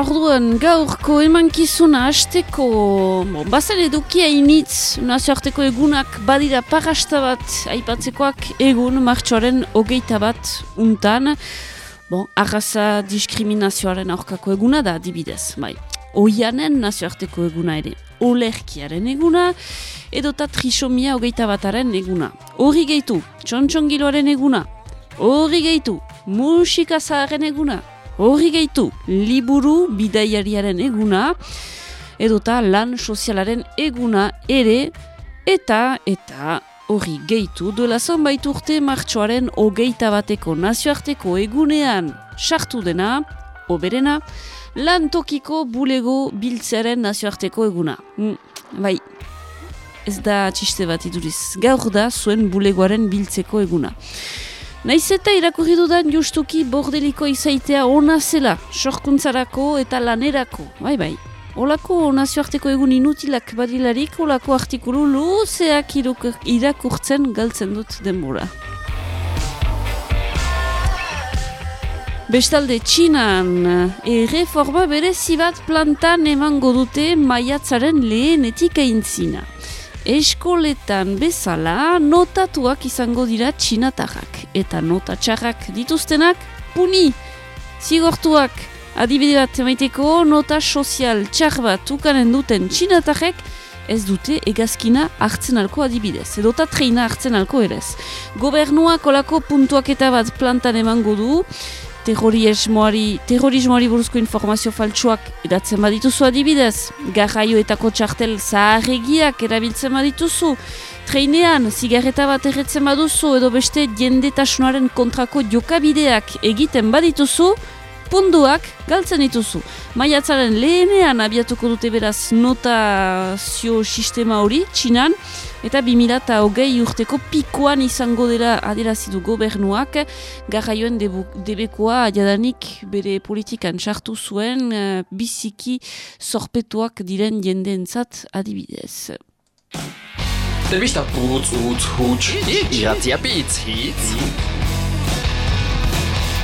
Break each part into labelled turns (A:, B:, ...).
A: Orduan gaurko emankizuna hasteko bon, bazen edukia initz nazioarteko egunak badira parasta bat aipatzekoak egun martxoaren hogeita bat untan. Bon, arraza diskriminazioaren aurkako eguna da adibidez bai. oianen nazioarteko eguna ere olerkiaren eguna edota trisomia hogeita bataren eguna. Hori gehitu, txontxongiloaren eguna. Hori gehitu, musika zaharen eguna Horri gehitu, liburu bidaiariaren eguna, edota lan sozialaren eguna ere, eta, eta, horri gehitu, duela zonbait urte martxoaren hogeita bateko nazioarteko egunean sartu dena, oberena, lan tokiko bulego biltzearen nazioarteko eguna. Mm, bai, ez da txiste bat iduriz, gaur da zuen bulegoaren biltzeko eguna. Naiz eta irakurri dudan justuki bordeliko izaitea ona zela, sorkuntzarako eta lanerako, bai bai. Olako nazioarteko egun inutilak badilarik, olako artikulu luzeak irakurtzen galtzen dut denbora. Bestalde, txinan, erreforma berezi bat plantan emango dute maiatzaren lehenetik aintzina eskoletan bezala notatuak izango dira txinatarrak. Eta notatxarrak dituztenak, puni, zigortuak, adibide bat emaiteko, nota sozial txar bat ukanen duten txinatarrek, ez dute egazkina hartzen alko adibidez, edota treina hartzen alko erez. Gobernuak olako puntuak eta bat plantan emango du, terrorismoari, terrorismoari buruzko informazio faltsuak edatzen badituzu adibidez, garraioetako txartel zaharregiak erabiltzen badituzu, treinean, zigarreta bat erretzen baduzu edo beste jendetasunaren kontrako jokabideak egiten badituzu, punduak galtzen dituzu. Maiatzaren lehenean abiatuko dute beraz notazio sistema hori, txinan, eta 2008 urteko pikoan izango dela adirazidu gobernuak, garraioen debekoa jadanik bere politikan sartu zuen uh, biziki zorpetuak diren jendeentzat adibidez.
B: Telebista putz, utz, huts, iratzia pitz, hitz.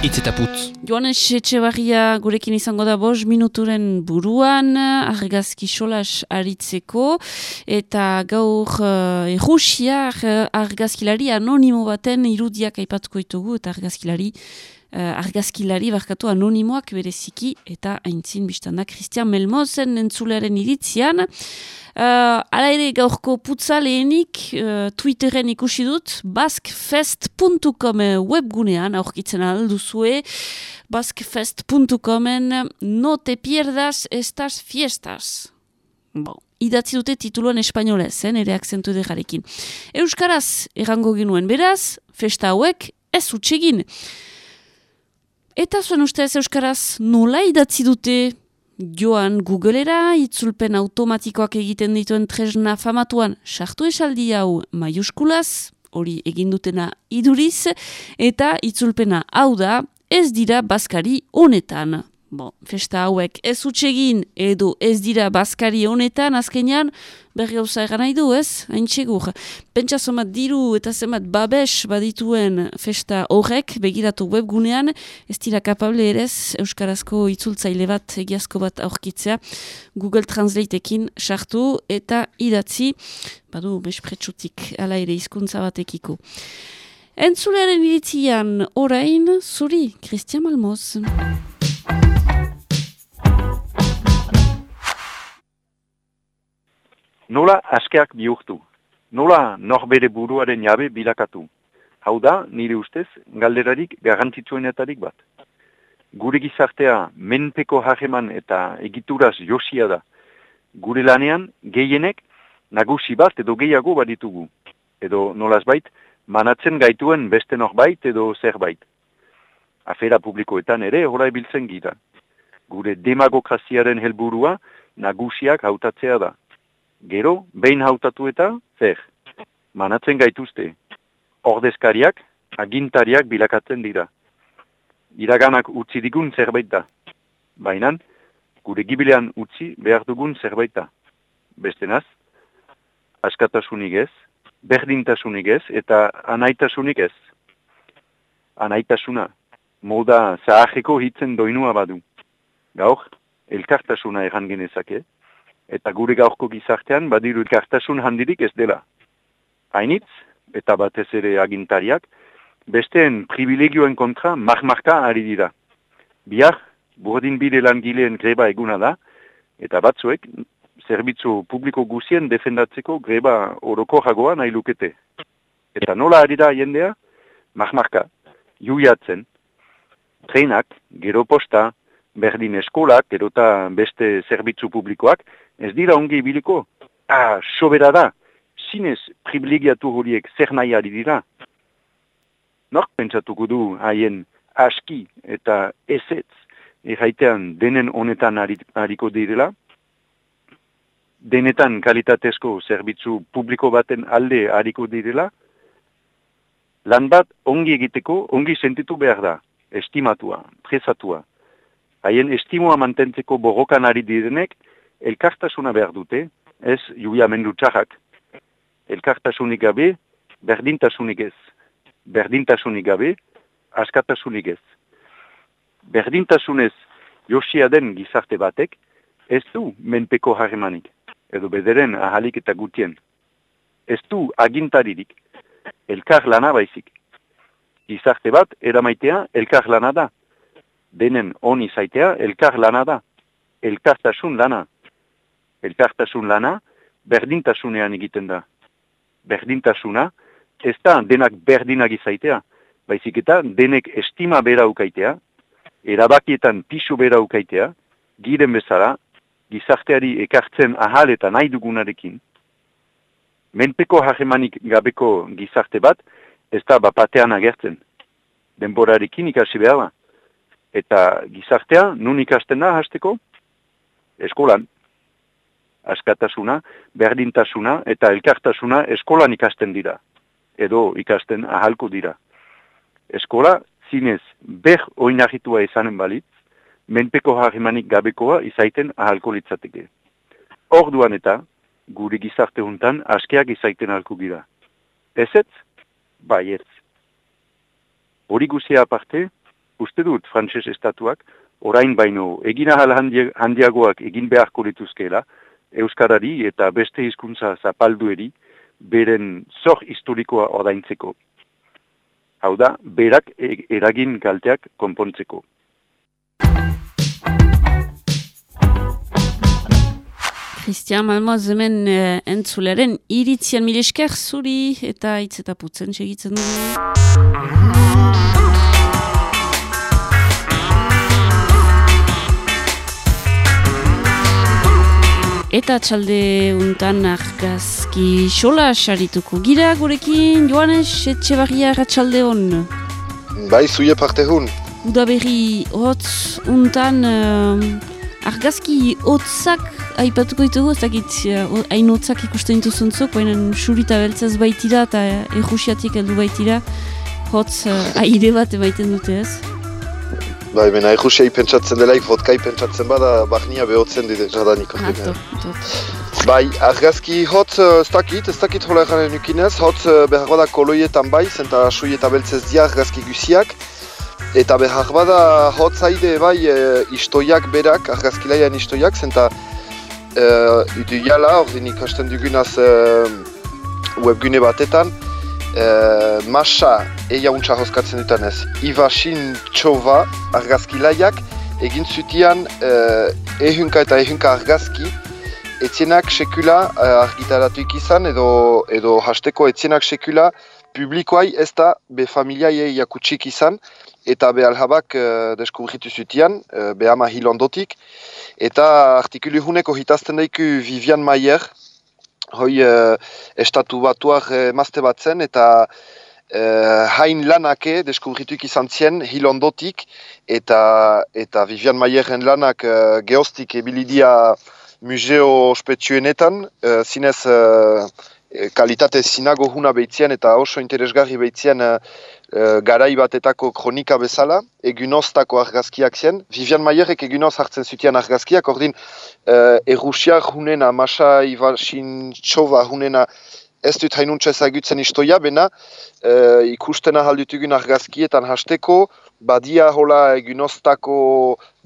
C: Itz eta putz.
A: Joanes Etxebarria gurekin izango da bos minuturen buruan, argazki solas aritzeko, eta gaur uh, errusiak argazkilari anonimo baten irudiak aipatuko ditugu, eta argazkilari argazkilari barkatu anonimoak bereziki, eta haintzin biztanda Christian Melmozen entzulearen iritzian, Uh, ala ere gaurko putza lehenik uh, Twitteren ikusi dut baskfest.com webgunean aurkitzen alduzue baskfest.comen no te pierdas estas fiestas. Bon. idatzi dute tituluan espainolez, eh, nire akzentu ederarekin Euskaraz errango ginuen beraz, festa hauek ez utxegin eta zuen ustez Euskaraz nola idatzi dute joan Googlera, itzulpen automatikoak egiten dituen tresna famatuan sartu esaldi hau maiuskulaz, hori egindutena iduriz, eta itzulpena hau da ez dira baskari honetan. Bon, festa hauek ez utxegin edo ez dira baskari honetan azkenean berri hau zaigan nahi du ez, hain txegur. Pentsa somat diru eta zemat babes badituen festa horrek begiratu webgunean ez dira kapable erez Euskarazko itzultzaile bat egiazko bat aurkitzea Google Translateekin sartu eta idatzi badu bespretsutik ala ere hizkuntza batekiko. Entzulearen iritzian orain zuri, Christian Malmoz.
D: Nola askeak bihurtu? Nola norbere buruaren jabe bilakatu? Hau da, nire ustez, galderarik garrantzitsuenetarik bat. Gure gizartea menpeko hageman eta egituraz josia da. Gure lanean, gehienek, nagusi bat edo gehiago baditugu. Edo nolaz bait, manatzen gaituen beste norbait edo zerbait. Afera publikoetan ere horai biltzen gira. Gure demagokraziaren helburua nagusiak hautatzea da. Gero, behin hautatu eta, zer, manatzen gaituzte. Ordezkariak, agintariak bilakatzen dira. Iraganak utzi digun zerbait da. Baina, gure gibilean utzi behar dugun zerbait da. Bestenaz, askatasunik ez, berdintasunik ez, eta anaitasunik ez. Anaitasuna, moda zahajeko hitzen doinua badu. gaur, elkartasuna erran genezake, eta gure gaurko gizartean badiru elkartasun handirik ez dela. Hainitz, eta batez ere agintariak, besteen privilegioen kontra marmarka ari dira. Bihar, burdin bide langileen greba eguna da, eta batzuek, zerbitzu publiko guzien defendatzeko greba oroko jagoa nahi lukete. Eta nola ari da jendea? Marmarka, juiatzen, trenak, gero posta, berdin eskolak, erota beste zerbitzu publikoak, ez dira ongi ibiliko. Ah, sobera da, zinez privilegiatu horiek zer nahi ari dira. Nork pentsatuko du haien aski eta ezetz erraitean denen honetan hariko direla? Denetan kalitatezko zerbitzu publiko baten alde hariko direla? Lan bat ongi egiteko, ongi sentitu behar da, estimatua, presatua. Haien estimoa mantentzeko borrokan ari direnek, elkartasuna behar dute, ez juia mendu txarrak. Elkartasunik gabe, berdintasunik ez. Berdintasunik gabe, askatasunik ez. Berdintasunez josia den gizarte batek, ez du menpeko harremanik, edo bederen ahalik eta gutien. Ez du agintaririk, elkar lana baizik. Gizarte bat, eramaitea, elkar lana da. Denen honi zaitea, elkar lana da. Elkartasun lana elkartasun lana, berdintasunean egiten da. Berdintasuna, ez da denak berdinak izaitea, baizik eta denek estima bera ukaitea, erabakietan pisu bera ukaitea, giren bezala, gizarteari ekartzen ahal eta nahi dugunarekin. Menpeko hagemanik gabeko gizarte bat, ez da bapatean agertzen. Denborarekin ikasi behar Eta gizartea, nun ikasten da hasteko? Eskolan askatasuna, berdintasuna eta elkartasuna eskolan ikasten dira, edo ikasten ahalko dira. Eskola, zinez, ber oinahitua izanen balitz, menpeko harrimanik gabekoa izaiten ahalko litzateke. Orduan eta, gure gizarte hontan askeak izaiten ahalko gira. Ezetz? Bai ez. Hori guzia aparte, uste dut frantses estatuak, orain baino egin ahal handiagoak egin beharko lituzkeela, Euskarari eta beste hizkuntza zapaldueri beren zor historikoa ordaintzeko. Hau da, berak e, eragin galteak konpontzeko.
A: Christian Malmoz hemen uh, entzuleren iritzian milesker zuri eta hitz eta putzen segitzen dugu. Eta txalde untan argazki xola sarituko gira gurekin, Joanes, etxe barria ratxalde hon?
C: Bai, zuie parte hun.
A: Uda berri hotz untan uh, argazki hotzak aipatuko ditugu, ez dakit hain uh, hotzak ikusten dituzuntzuk, baina surita beltzaz baitira eta errusiatik heldu baitira, hotz uh, aire bat emaiten dute ez?
C: Bai, bena egusei pentsatzen delaik, vodkai pentsatzen bada, bahnia behotzen dide jadanik.
A: Ah,
C: bai, argazki hot eh, ez dakit, ez dakit hola eganen nukinez, hot eh, behar bada koloietan bai, zenta sui eta beltzez dia argazki guziak. Eta behar bada hot zaide bai e, istoiak berak, argazki laian istoiak, zenta e, idu jala, ordin ikasten dugunaz e, webgune batetan, Uh, masa eia untsa hozkatzen dutan ez. Ivasin txova argazkilaiak egin zutian uh, ehunka eta ehunka argazki etzienak sekula uh, argitaratu ikizan edo, edo hasteko etzienak sekula publikoai ez da be familiaie jakutsik izan eta be alhabak uh, deskubritu zutian, uh, be ama hilondotik. Eta artikulu huneko hitazten daiku Vivian Mayer, hoi uh, estatu batuak uh, mazte bat zen, eta uh, hain lanake deskubrituik izan zien hil ondotik, eta, eta Vivian Mayerren lanak uh, geostik ebilidia museo ospetsuenetan, uh, zinez uh, kalitate zinago huna behitzien eta oso interesgarri behitzien uh, uh, garai batetako kronika bezala, egunoztako argazkiak zien. Vivian Mayerrek egunoz hartzen zutian argazkiak, ordin uh, errusiak hunena, Masa Ivasin Txova hunena ez dut hainuntza ezagutzen istoia, bena uh, ikustena haldutugun argazkietan hasteko, badia hola egunoztako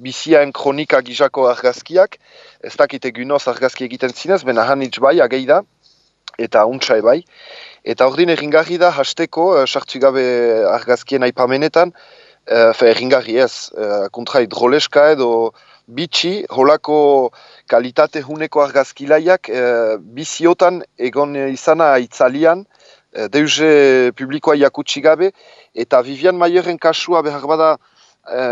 C: biziaen kronika gizako argazkiak, ez dakit egunoz argazki egiten zinez, bena hanitz bai, agei da, eta untsa bai. Eta ordin erringarri da hasteko, uh, sartu gabe argazkien aipamenetan, uh, fe erringarri ez, uh, kontra hidroleska edo bitxi, holako kalitate huneko argazkilaiak e, biziotan egon izana itzalian, e, deuze publikoa jakutsi gabe, eta Vivian Maierren kasua behar bada e,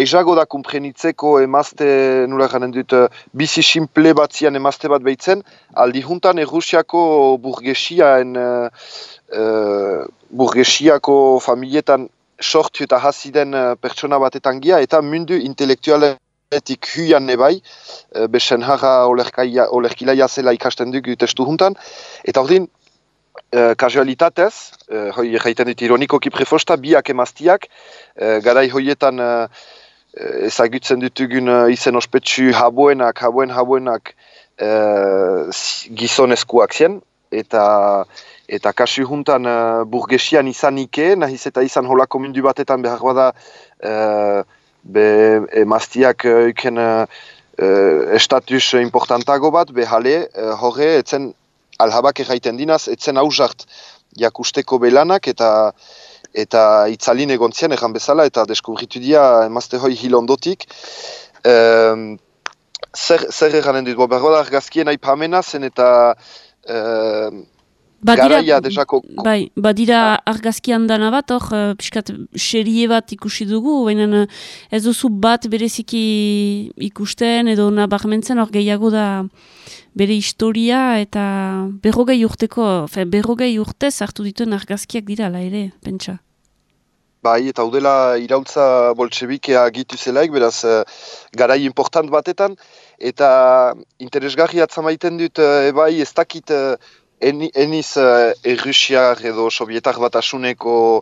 C: aizago da kumprenitzeko emazte, nula garen dut, bizi simple batzian emazte bat behitzen, aldi juntan errusiako burgesiaen, e, burgesiako familietan sortu eta hasiden pertsona batetan gia, eta mundu intelektualen etik hyan nebai, e, besen harra olerkilaia zela ikasten dugu testu juntan, eta ordin, e, kasualitatez, e, hoi jaiten dut ironikoki prefosta, biak emaztiak, e, garai hoietan e, ezagutzen dutugun e, izen ospetsu haboenak, haboen haboenak e, gizonezkoak zien, eta eta kasu juntan uh, burgesian izan ike, nahiz eta izan holako mundu batetan behar bada uh, be emaztiak euken uh, estatus importantago bat, be jale, uh, horre, etzen alhabak erraiten dinaz, etzen hausart jakusteko belanak eta eta itzalin egontzian egan bezala eta deskubritu dia emazte hoi hilondotik. Um, zer, zer eganen dut, bo, berroda argazkien aipamena zen eta
A: Badira, bai, badira argazki handana bat, hor, uh, piskat, serie bat ikusi dugu, baina uh, ez duzu bat bereziki ikusten edo nabarmentzen hor gehiago da bere historia eta berrogei urteko, fe, berrogei urtez hartu dituen argazkiak dira, la ere, pentsa.
C: Bai, eta udela irautza boltsebikea gitu zelaik, beraz, uh, garai important batetan, eta interesgarri atzamaiten dut, uh, ebai, ez dakit, eniz uh, errusiar edo sovietar bat uh,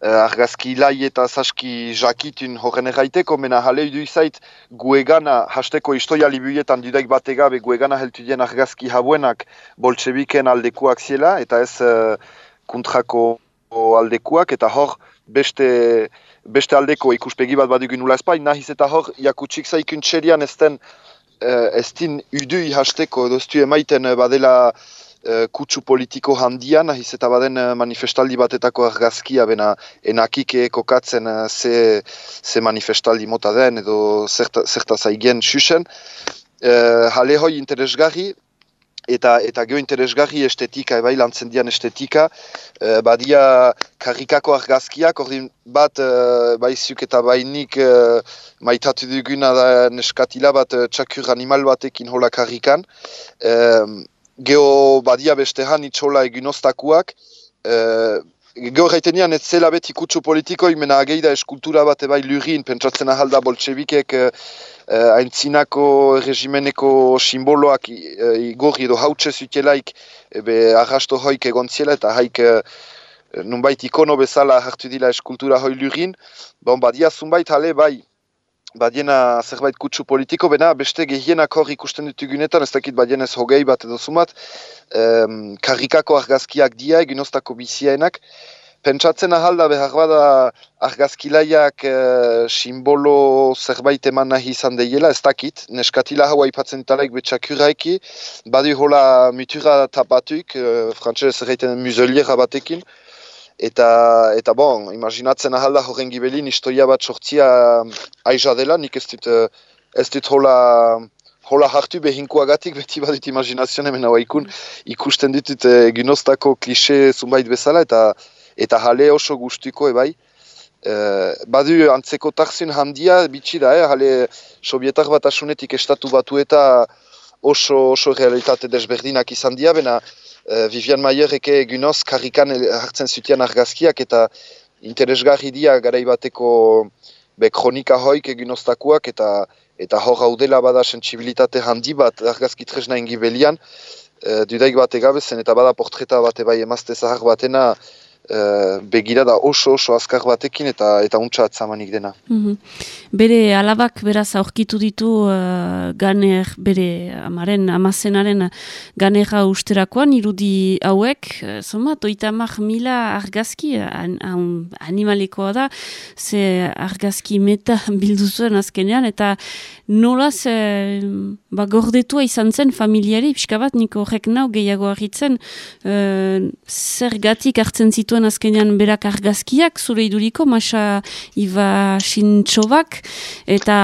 C: argazki lai eta zaski jakitun horren erraiteko, mena jale du izait guegana hasteko istoia libuietan dudaik bategabe guegana heltu dien argazki habuenak boltsebiken aldekuak ziela eta ez uh, kuntrako aldekuak eta hor beste beste aldeko ikuspegi bat badugun nula espai, nahiz eta hor jakutsik zaikun txerian ez den uh, ez din udui hasteko edo ez emaiten badela uh, kutsu politiko handian, nahiz eta baden uh, manifestaldi batetako argazkia bena enakike kokatzen uh, ze, ze manifestaldi mota den edo zerta, zerta zaigen susen. Uh, hale hoi interesgarri, eta eta geo interesgarri estetika, ebai lantzen dian estetika, uh, badia karikako argazkiak, ordin bat uh, baizuk eta bainik uh, maitatu duguna da neskatila bat uh, txakur animal batekin hola karikan, geho badia bestehan itxola eginoztakuak, e, geho gaitenian ez zela beti kutsu politiko, imena ageida eskultura bat ebai lurin, pentsatzen ahalda boltsebikek e, e, aintzinako regimeneko simboloak e, igorri edo hautse zutelaik ebe arrasto hoik egon ziela eta haik e, nunbait ikono bezala hartu dila eskultura hoi lurin, bon badia zunbait hale bai, badiena zerbait kutsu politiko, bena beste gehienak hor ikusten ditugunetan, ez dakit badienez hogei bat edo sumat, um, karikako argazkiak dia, eginoztako biziaenak, Pentsatzen ahalda behar bada argazkilaiak e, simbolo zerbait eman nahi izan deiela, ez dakit, neskatila haua ipatzen talaik betxakuraiki, badi hola mutura tapatuk, e, frantxez erreiten museliera batekin, Eta, eta bon, imaginatzen ahalda horren gibelin istoia bat sortzia um, aiza dela, nik ez dut, uh, ez dut hola, hola hartu behinkoagatik, beti bat dut imaginazioan hemen hau ikun, ikusten ditut uh, ginoztako klise zunbait bezala, eta eta jale oso guztiko ebai. Uh, badu antzeko tarzun handia, bitxi da, eh? jale sobietar bat asunetik estatu batu eta oso, oso realitate desberdinak izan dia, bena uh, Vivian Maier eke egunoz karrikan hartzen zutian argazkiak eta interesgarri dia garaibateko be kronika hoik egunoztakuak eta eta hor haudela bada sensibilitate handi bat argazki tresna ingibelian. Uh, dudaik bat egabezen eta bada portreta bat ebai emazte zahar batena uh, begira da oso oso azkar batekin eta eta untsa atzamanik dena.
A: Mhm. Bere alabak beraz aurkitu ditu uh, ganer, bere amaren, amazenaren ganera usterakoan, irudi hauek, uh, zoma, toita mila argazki an, an, animalikoa da, ze argazki meta bilduzuen azkenean, eta nola ze ba, gordetua izan zen familiari, pixka bat, niko horrek nau gehiago agitzen, uh, zer gatik hartzen zituen azkenean berak argazkiak, zure iduriko, masa iba sintxobak, eta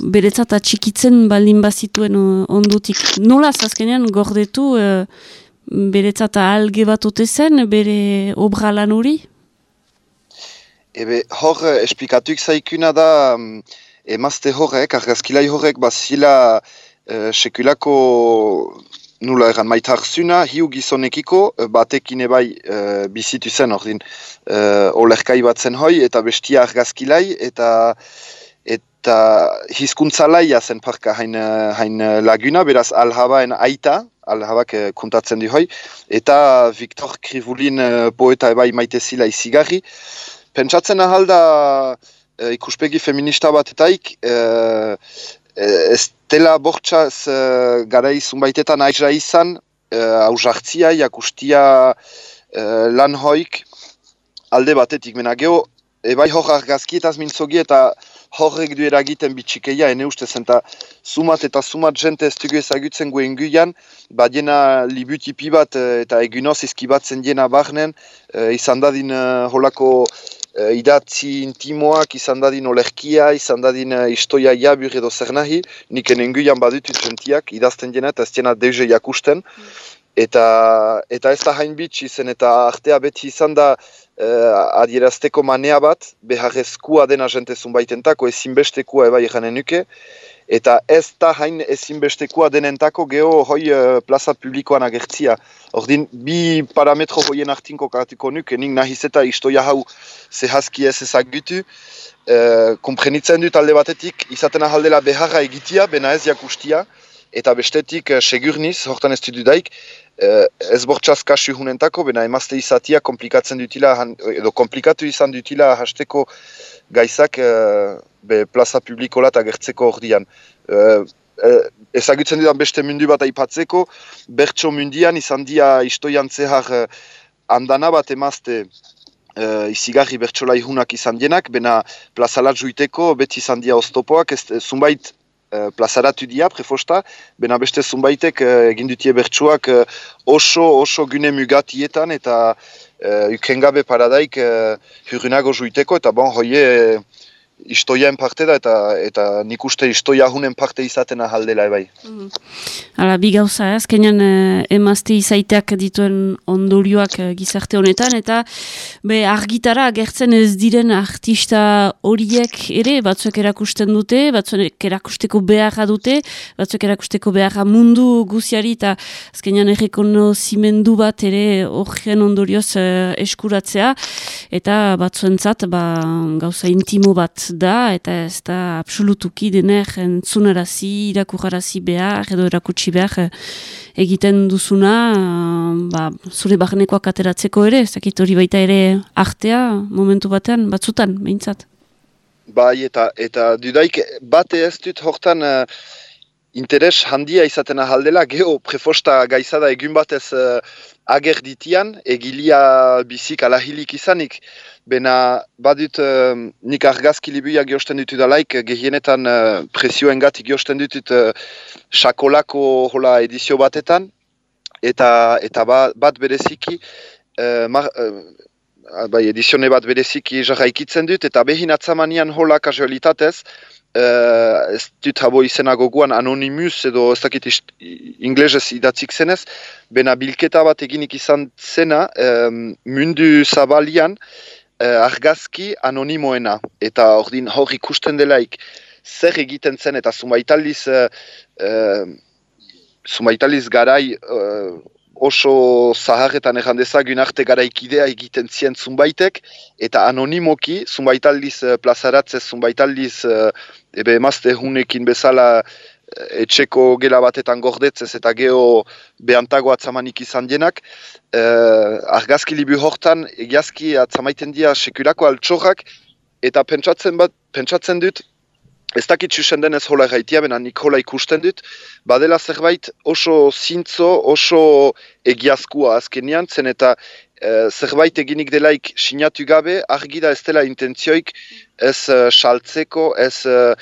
A: beretzat atxikitzen baldin bazituen ondutik. Nola azkenean gordetu uh, beretzat alge bat zen, bere obra lan hori?
C: Ebe, hor, esplikatuik zaikuna da, um, emazte horrek, argazkilai horrek, bazila uh, sekulako nula egan maitarzuna, hiu gizonekiko, eh, batekin ebai uh, bizitu zen ordin uh, olerkai bat zen hoi, eta bestia argazkilai, eta eta hizkuntzalaia zen parka hain, hain laguna, beraz alhabaen aita, alhabak uh, kontatzen di hoi, eta Victor Krivulin uh, poeta ebai maite zila izigarri. Pentsatzen ahalda ikuspegi feminista bat etaik, uh, ez dela bortxaz uh, gara izun aizra izan, hau uh, jartzia, jakustia uh, lan hoik, alde batetik. Mena geho, ebai hor argazkietaz mintzogi eta horrek du eragiten bitxikeia, ene uste zen, sumat eta sumat jente ez dugu ezagutzen guen guian, badiena libutipi bat eta egunoz ezkibatzen diena barnen, izan dadin holako uh, idatzi intimoak izan dadin olerkia, izan dadin uh, istoia jabur edo zer nahi, nik enenguian badutut jentiak, idazten jena eta ez jena deuze jakusten, eta, eta ez da hain bitxi zen, eta artea beti izan da uh, adierazteko manea bat, beharrezkua dena jente zunbaitentako, ezinbestekua ebai janen nuke, eta ez da hain ezinbestekoa denentako geho hoi uh, plaza publikoan agertzia. Ordin, bi parametro hoien artinko kartiko nuke, nik nahiz eta istoia hau zehazki ez ezagutu, uh, komprenitzen dut alde batetik, izaten ahaldela beharra egitia, bena ez jakustia, eta bestetik uh, segurniz, hortan ez du daik, uh, ez bortxaz kasu hunentako, bena emazte izatia komplikatzen dutila, edo komplikatu izan dutila hasteko gaizak be plaza publikola eta gertzeko ordian. Ezagutzen dudan beste mundu bat aipatzeko, bertso mundian izan dia istoian zehar andana bat emazte uh, izigarri bertsola ihunak izan dienak, bena plazalat juiteko beti izan dia oztopoak, ez, zunbait uh, plazaratu dia prefosta, bena beste zunbaitek uh, egin dutie bertsuak uh, oso, oso gune mugatietan eta uh, ukengabe paradaik hurrunago juiteko, eta bon, hoie istoiaen parte da eta eta nik uste istoia hunen parte izaten ahaldela ebai. Mm.
A: Hala, bi gauza, azkenean eh, emazte izaiteak dituen ondorioak eh, gizarte honetan, eta be argitara gertzen ez diren artista horiek ere, batzuek erakusten dute, batzuek erakusteko beharra dute, batzuek erakusteko beharra mundu guziari, eta azkenean errekono zimendu bat ere horren ondorioz eh, eskuratzea, eta batzuentzat ba, gauza intimo bat da, eta ez da absolutuki dener entzunarazi, irakurarazi behar, edo erakutsi behar eh, egiten duzuna, uh, ba, zure barnekoak ateratzeko ere, zakit hori baita ere artea momentu batean, batzutan, behintzat.
C: Bai, eta, eta dudaik, bate ez dut hortan uh, interes handia izaten ahaldela, geho prefosta gaizada egun batez uh, ager ditian, egilia bizik alahilik izanik, Bena, badut, uh, nik argazki libuia geosten ditut alaik, gehienetan uh, presioen gati geosten ditut uh, sakolako hola edizio batetan, eta eta ba, bat bereziki, uh, mar, uh, bai, edizione bat bereziki jarraikitzen dut, eta behin atzamanian hola kasualitatez, uh, ez dut habo izena goguan anonimus edo ez dakit inglesez idatzik zenez, bena bilketa bat eginik izan zena um, mundu zabalian, uh, argazki anonimoena. Eta ordin hor ikusten delaik zer egiten zen eta zumaitaliz, uh, uh, garai uh, oso zaharretan errandezagun arte garaikidea egiten zien zumbaitek, eta anonimoki, zumbaitaldiz uh, plazaratzez, zumbaitaldiz uh, ebe emazte hunekin bezala etxeko gela batetan gordetzez eta geho behantago atzamanik izan dienak, uh, argazki libu hortan egiazki atzamaiten dira sekulako altxorrak eta pentsatzen bat, pentsatzen dut, ez dakit susen denez hola gaitia, bena nik hola ikusten dut, badela zerbait oso zintzo, oso egiazkua azkenean, zen eta e, zerbait eginik delaik sinatu gabe, argi da ez dela intentzioik ez uh, saltzeko, ez uh,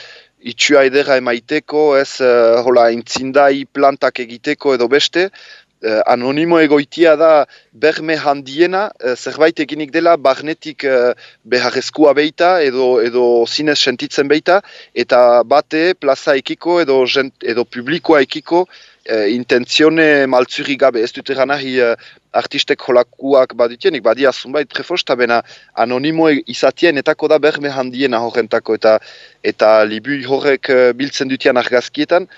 C: itxua edera emaiteko, ez uh, hola intzindai plantak egiteko edo beste, uh, anonimo egoitia da berme handiena, uh, zerbait eginik dela barnetik uh, beharrezkoa beita edo, edo zinez sentitzen beita, eta bate plaza ekiko edo, edo publikoa ekiko intentzione maltzuri gabe. Ez dut eran ahi uh, artistek jolakuak badutienik, badia zunbait prefosta bena anonimo izatien etako da berme handiena horrentako eta eta libu horrek uh, biltzen dutian argazkietan.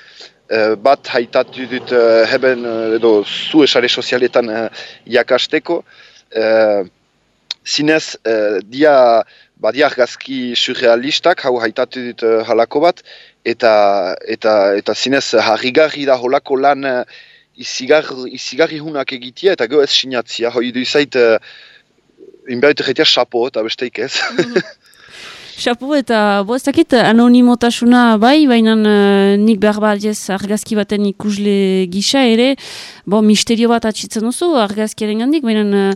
C: Uh, bat haitatu dut uh, heben edo zu esare sozialetan jakasteko. Zinez, dia badia argazki surrealistak, hau haitatu dut halako bat, eta eta eta zinez harrigarri da holako lan uh, izigarri hunak egitea eta gero ez sinatzia, hoi du izait uh, inberitu jetea xapo eta besteik ez.
A: Xapo eta bo ez dakit anonimotasuna bai, baina uh, nik behar bat argazki baten ikusle gisa ere, bo misterio bat atxitzen duzu argazkiaren gandik, baina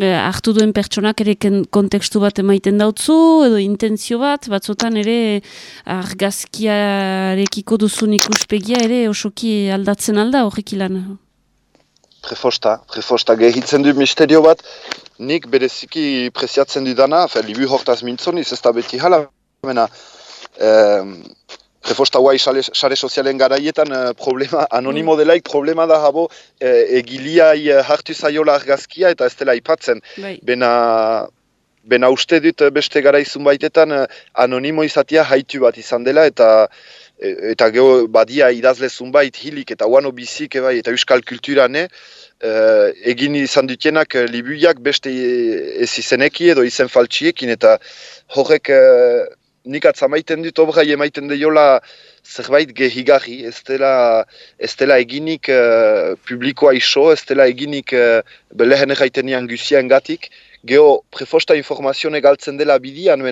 A: e, hartu duen pertsonak ere kontekstu bat emaiten dautzu, edo intentzio bat, batzotan ere argazkiarekiko duzun ikuspegia ere osoki aldatzen alda horrek ilan.
C: Prefosta, prefosta, gehitzen du misterio bat, nik bereziki preziatzen dudana, fe, libu hortaz mintzoniz, ez da beti hala, mena, Refosta guai sare sozialen garaietan uh, problema, anonimo mm. delaik problema da habo uh, egiliai uh, hartu zaiola argazkia eta ez dela ipatzen. Bai. Bena, bena uste dut beste garaizun baitetan uh, anonimo izatea haitu bat izan dela eta eta geho badia idazle zunbait hilik eta uano bizik ebai eta euskal kulturane uh, egin izan dutenak uh, libuiak beste ez izeneki edo izen faltsiekin eta horrek nik atzamaiten dut obrai emaiten deiola zerbait gehigarri, ez dela, ez dela eginik uh, publikoa iso, ez dela eginik uh, belehen erraiten nian guzien gatik. Geo, prefosta informazione galtzen dela bidian,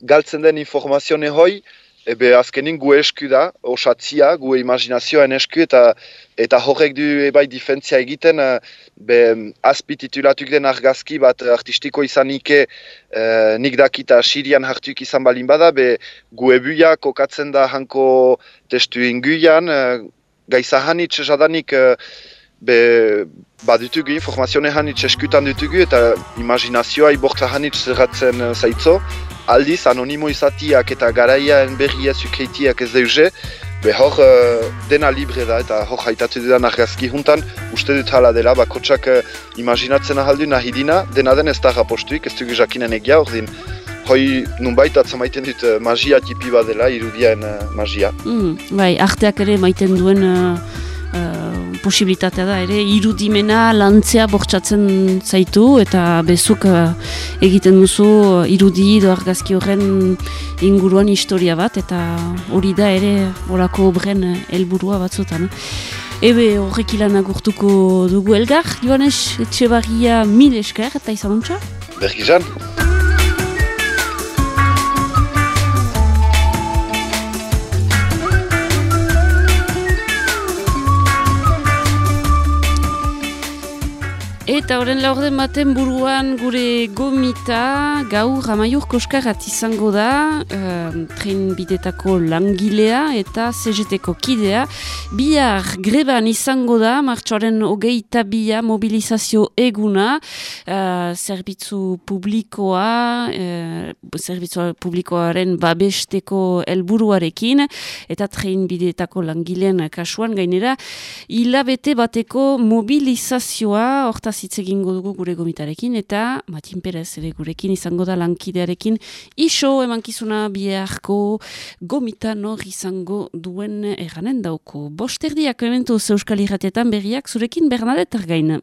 C: galtzen den informazione hoi, ebe azkenin gu esku da, osatzia, gu imaginazioen esku, eta eta horrek du ebai difentzia egiten, eh, be azpititulatuk den argazki bat artistiko izanike e, nik dakita sirian hartuk izan balin bada, be gu ebuia kokatzen da hanko testu inguian, e, eh, gaiza hanitz jadanik e, be badutugu, informazione hanitz eskutan dutugu, eta imaginazioa ibortza hanitz zerratzen zaitzo, aldiz anonimo izatiak eta garaiaen berria zukreitiak ez deuze, be hor uh, dena libre da eta hor haitatu dudan argazki juntan, uste dut hala dela, bakotsak uh, imaginatzen ahaldu nahi dina, dena den ez da rapostuik, ez dugu jakinen egia hor din, hoi nunbait atzamaiten dut uh, magia tipi bat dela, irudiaen uh, magia. Mm,
A: bai, arteak ere maiten duen uh, posibilitatea da ere irudimena lantzea bortsatzen zaitu eta bezuk uh, egiten duzu uh, irudi edo argazki horren inguruan historia bat eta hori da ere horako obren helburua batzutan. Ebe horrek ilan agurtuko dugu elgar, Joanes Etxebarria mil esker eta izan untsa?
C: Bergizan.
A: Eta horren laurden baten buruan gure gomita gaur amaiur koskarat izango da uh, tren bidetako langilea eta CGT-ko kidea. Bihar greban izango da martxoaren hogeita bia mobilizazio eguna uh, zerbitzu publikoa uh, zerbitzu publikoaren babesteko helburuarekin eta tren bidetako langilean kasuan gainera hilabete bateko mobilizazioa hortaz hitz egingo dugu gure gomitarekin eta Matin Perez ere gurekin izango da lankidearekin iso emankizuna biharko gomita nor izango duen erranen dauko. Bosterdiak elementu zeuskal irratietan berriak zurekin Bernadette Argain.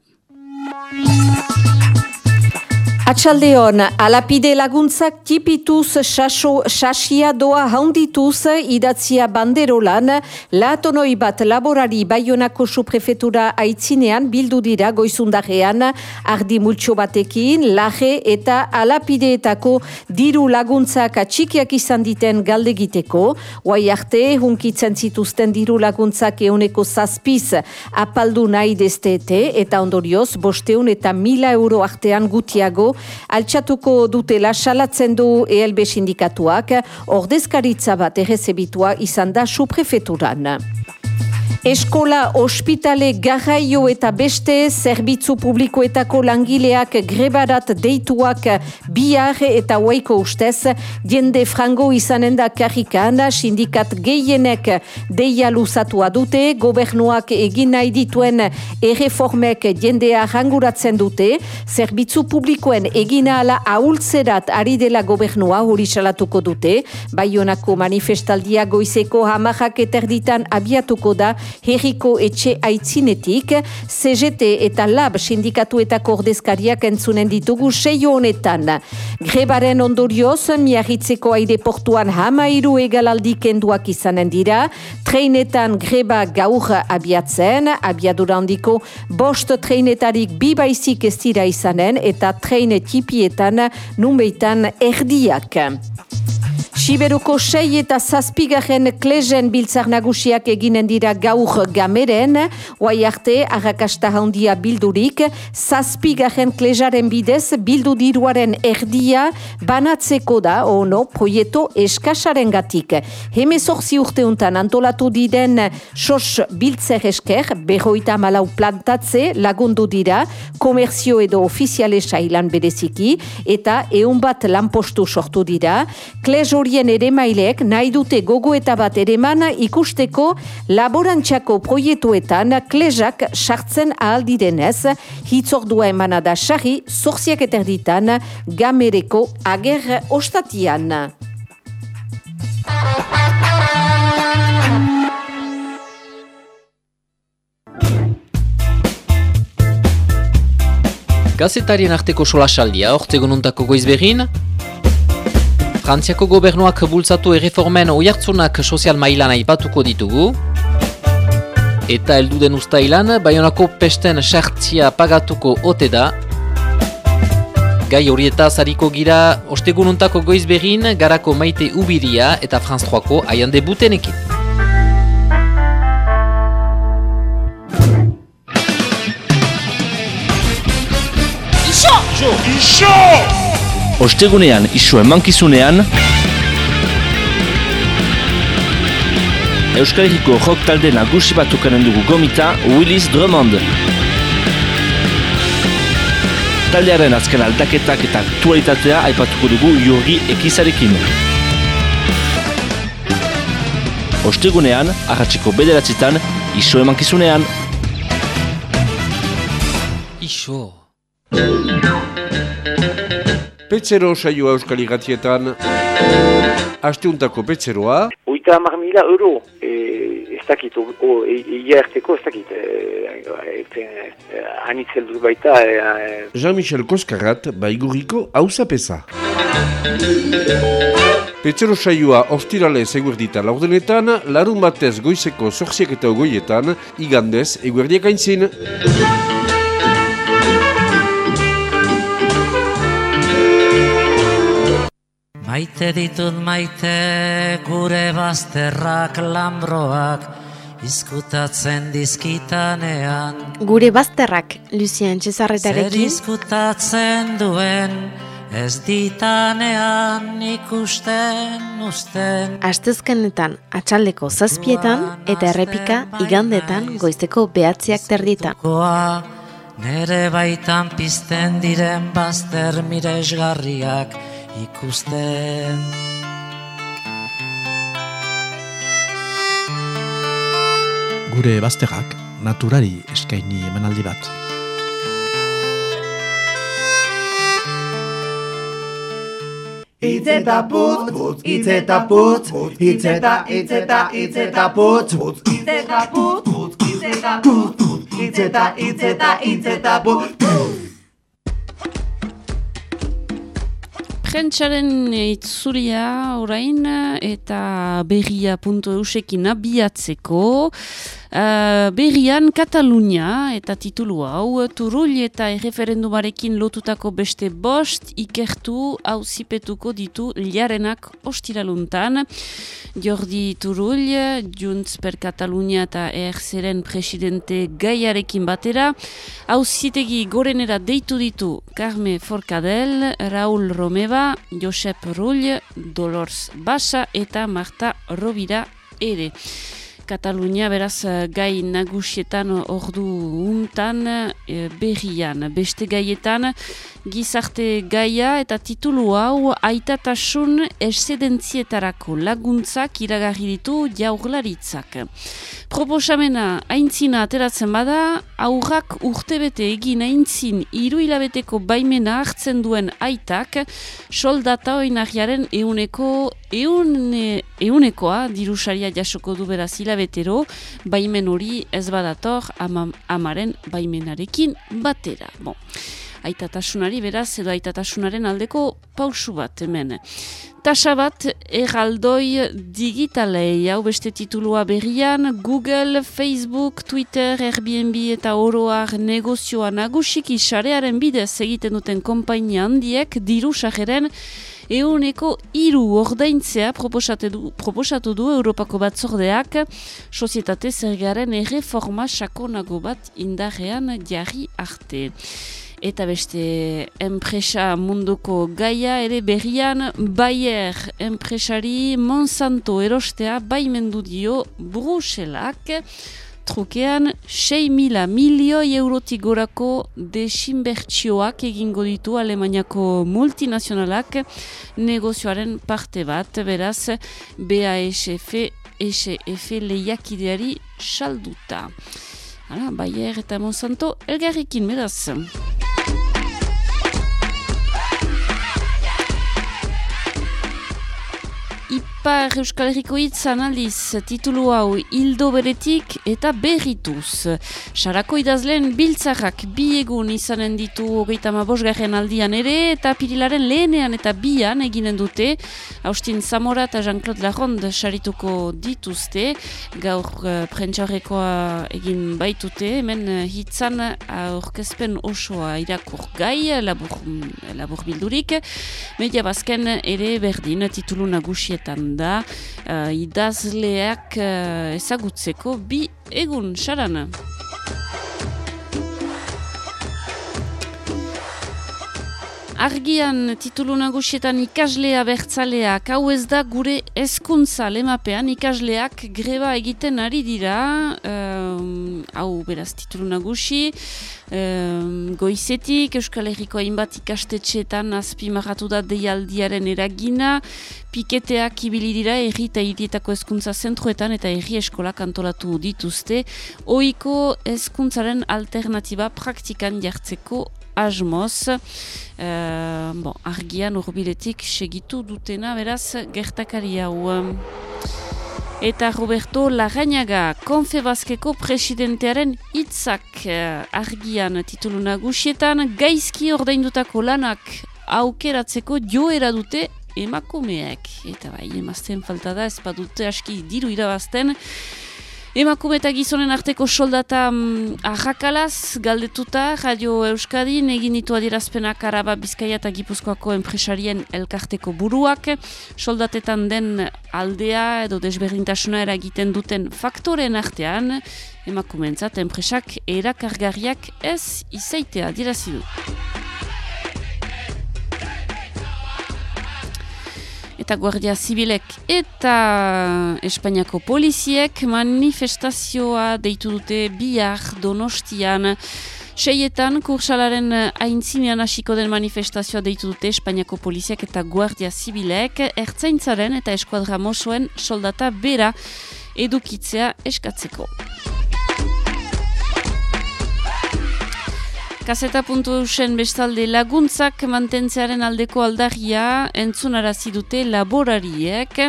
E: Atxaldeon, alapide laguntzak tipituz sasia doa haundituz idatzia banderolan, latonoi bat laborari baionako suprefetura aitzinean bildu dira goizundarean ardi multxo batekin, laje eta alapideetako diru laguntzak atxikiak izan diten galdegiteko, guai arte hunkitzen zituzten diru laguntzak euneko zazpiz apaldu nahi destete eta ondorioz bosteun eta mila euro artean gutiago altxatuko dutela salatzen du ELB sindikatuak, ordezkaritza bat errezebitua izan da suprefeturan. Eskola, ospitale, garraio eta beste zerbitzu publikoetako langileak grebarat deituak bihar eta huaiko ustez, jende frango izanen da karrikan, sindikat gehienek deia luzatua dute, gobernuak egin nahi dituen erreformek jendea ranguratzen dute, zerbitzu publikoen egina ala ahultzerat ari dela gobernua hori salatuko dute, baionako manifestaldia goizeko hamajak eterditan abiatuko da herriko etxe aitzinetik, CGT eta LAB sindikatuetako ordezkariak entzunen ditugu seio honetan. Grebaren ondorioz, miarritzeko aireportuan hamairu egalaldi kenduak izanen dira, treinetan greba gaur abiatzen, abiadura handiko bost treinetarik bibaizik ez dira izanen eta treine tipietan numeitan erdiak. Siberuko sei eta zazpigaren klezen biltzar nagusiak eginen dira gaur gameren, oai arte arrakasta handia bildurik, zazpigaren klezaren bidez bildu diruaren erdia banatzeko da, ono, proieto eskasaren gatik. Heme zorzi urteuntan antolatu diden sos biltzer esker, berroita malau plantatze lagundu dira, komerzio edo ofiziale sailan bereziki, eta eun bat lanpostu sortu dira, klez horien ere maileek nahi dute gogo eta bat ere ikusteko laborantxako proietuetan klezak sartzen ahal direnez, hitzordua emana da sarri, zorziak eterditan, gamereko ager ostatian.
B: Gazetarien arteko solasaldia, ortegun untako goizberin, Frantziako gobernuak bultzatu erreformen oiartzunak sozial mailan aipatuko ditugu. Eta elduden ustailan, baionako pesten sartzia pagatuko ote da. Gai horieta zariko gira, ostegununtako goiz behin, garako maite ubiria eta Franz 3ko aian debutenekin.
F: Iso! Iso! Iso! Ostegunean isu emankizunean Euskal Herriko talde nagusi bat dugu gomita Willis Drummond. Taldearen azken aldaketak eta aktualitatea aipatuko dugu Jurgi Ekizarekin. Ostegunean, arratsiko bederatzitan, iso emankizunean.
B: Iso
G: Petzero saioa euskal igatietan. Asteuntako petzeroa.
H: Oita hamar mila euro. E, ez dakit, egia erteko ez dakit. E, e, Anitzel dut baita. E,
G: e. Jean-Michel Koskarat, baiguriko hauza peza. Petzero saioa ostirale zeguerdita laurdenetan, larun batez goizeko zorziak eta ogoietan, igandez eguerdiak aintzin.
I: Maite ditut maite gure bazterrak lambroak izkutatzen dizkitanean.
J: Gure bazterrak, Lucien Txezarretarekin.
I: Zer izkutatzen duen ez ditanean ikusten usten.
J: Astezkenetan atxaldeko zazpietan eta errepika igandetan goizteko behatziak terditan.
I: Nere baitan pizten diren bazter miresgarriak ikusten.
K: Gure bazterrak naturari eskaini emanaldi bat.
L: Itzeta putz, putz, itzeta putz, itzeta, itzeta, itzeta putz, putz, itzeta putz, putz, itzeta putz, itzeta, itzeta, itzeta putz,
A: Prentsaren itzuria orain eta berria.eusekin abiatzeko. Uh, berrian Katalunia eta titulu hau Turull eta erreferendumarekin lotutako beste bost ikertu hau zipetuko ditu liarenak ostiraluntan. Jordi Turull, Junts per Katalunia eta ERZren presidente gaiarekin batera. Hau zitegi gorenera deitu ditu Carme Forcadell, Raul Romeva, Josep Rull, Dolors Basa eta Marta Rovira ere. Katalunia beraz eh, gai nagusietan ordu untan e, berrian. Beste gaietan gizarte gaia eta titulu hau aitatasun esedentzietarako laguntzak iragarri ditu jaurlaritzak. Proposamena aintzina ateratzen bada, aurrak urtebete egin aintzin hiru hilabeteko baimena hartzen duen aitak soldata oinarriaren euneko eune, eunekoa dirusaria jasoko du beraz hilabetero baimen hori ez badator ama, amaren baimenarekin batera. Bon aitatasunari beraz edo aitatasunaren aldeko pausu bat hemen. Tasa bat erraldoi digitalei, hau beste titulua berrian, Google, Facebook, Twitter, Airbnb eta oroar negozioa nagusiki sarearen bidez egiten duten kompainia handiek diru sajeren euneko iru ordaintzea proposatu du, proposatu du Europako batzordeak sozietate zergaren erreforma sakonago bat indarrean jarri arte. Eta beste enpresa munduko gaia ere berrian Bayer enpresari Monsanto erostea baimendu dio Bruselak trukean 6 mila milioi eurotik gorako desinbertsioak egingo ditu Alemaniako multinazionalak negozioaren parte bat, beraz BASF SF lehiakideari salduta. Hala, Bayer eta Monsanto elgarrikin, beraz. Ipar Euskal Herriko hitzan aldiz titulu hau hildo beretik eta berrituz. Sarako idazleen biltzarrak bi egun izanen ditu hogeita bosgarren aldian ere eta pirilaren lehenean eta bian eginen dute. Austin Zamora eta Jean-Claude Larrond sarituko dituzte. Gaur uh, egin baitute. Hemen uh, hitzan aurkezpen osoa irakur gai, labur, labur bildurik. Media bazken ere berdin titulu nagusietan da uh, idazleak uh, ezagutzeko bi egun sarana. Argian titulu nagusietan ikaslea bertzaleak, hau ez da gure hezkuntza lemapean ikasleak greba egiten ari dira, um, hau beraz titulu nagusi, um, goizetik, Euskal Herriko hainbat ikastetxeetan azpimarratu da deialdiaren eragina, piketeak ibili dira erri eta irietako hezkuntza zentruetan eta erri eskolak antolatu dituzte, oiko hezkuntzaren alternatiba praktikan jartzeko asmoz. Uh, bon, argian urbiletik segitu dutena, beraz, gertakari hau. Eta Roberto Larrañaga, Konfebazkeko presidentearen hitzak uh, argian titulu nagusietan, gaizki ordaindutako lanak aukeratzeko joera dute emakumeak. Eta bai, emazten falta da, ez dute aski diru irabazten, Emakume eta gizonen arteko soldata mm, ahakalaz galdetuta Radio Euskadi egin ditu adierazpenak araba bizkaia eta gipuzkoako enpresarien elkarteko buruak soldatetan den aldea edo desberdintasuna eragiten duten faktoren artean emakumentzat enpresak erakargarriak ez izaitea dirazidu. Eta Guardia Zibilek eta Espainiako poliziek manifestazioa deitu dute bihar donostian. Seietan, kursalaren aintzinean hasiko den manifestazioa deitu dute Espainiako poliziak eta Guardia Zibilek, ertzaintzaren eta eskuadra mosoen soldata bera edukitzea eskatzeko. Kaseta puntu eusen bestalde laguntzak mantentzearen aldeko aldarria entzunarazi dute laborariek.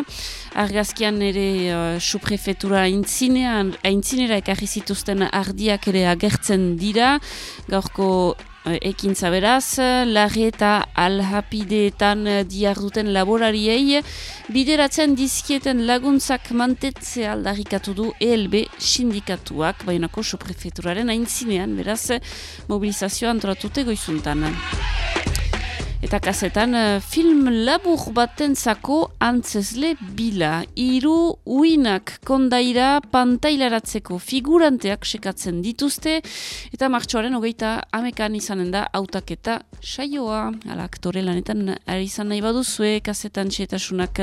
A: Argazkian ere uh, suprefetura aintzinera ekarri zituzten ardiak ere agertzen dira. Gaurko eh, ekintza beraz, larri eta alhapideetan eh, diarduten laborariei, bideratzen dizkieten laguntzak mantetze aldarrikatu du ELB sindikatuak, baionako soprefeturaren aintzinean, beraz, mobilizazioa antratute goizuntan. Eta kasetan, eh, film labur batentzako antzesle bila. Iru uinak kondaira pantailaratzeko figuranteak sekatzen dituzte. Eta martxoaren hogeita amekan izanen da autaketa saioa. Ala aktore lanetan ari izan nahi baduzue kasetan txetasunak.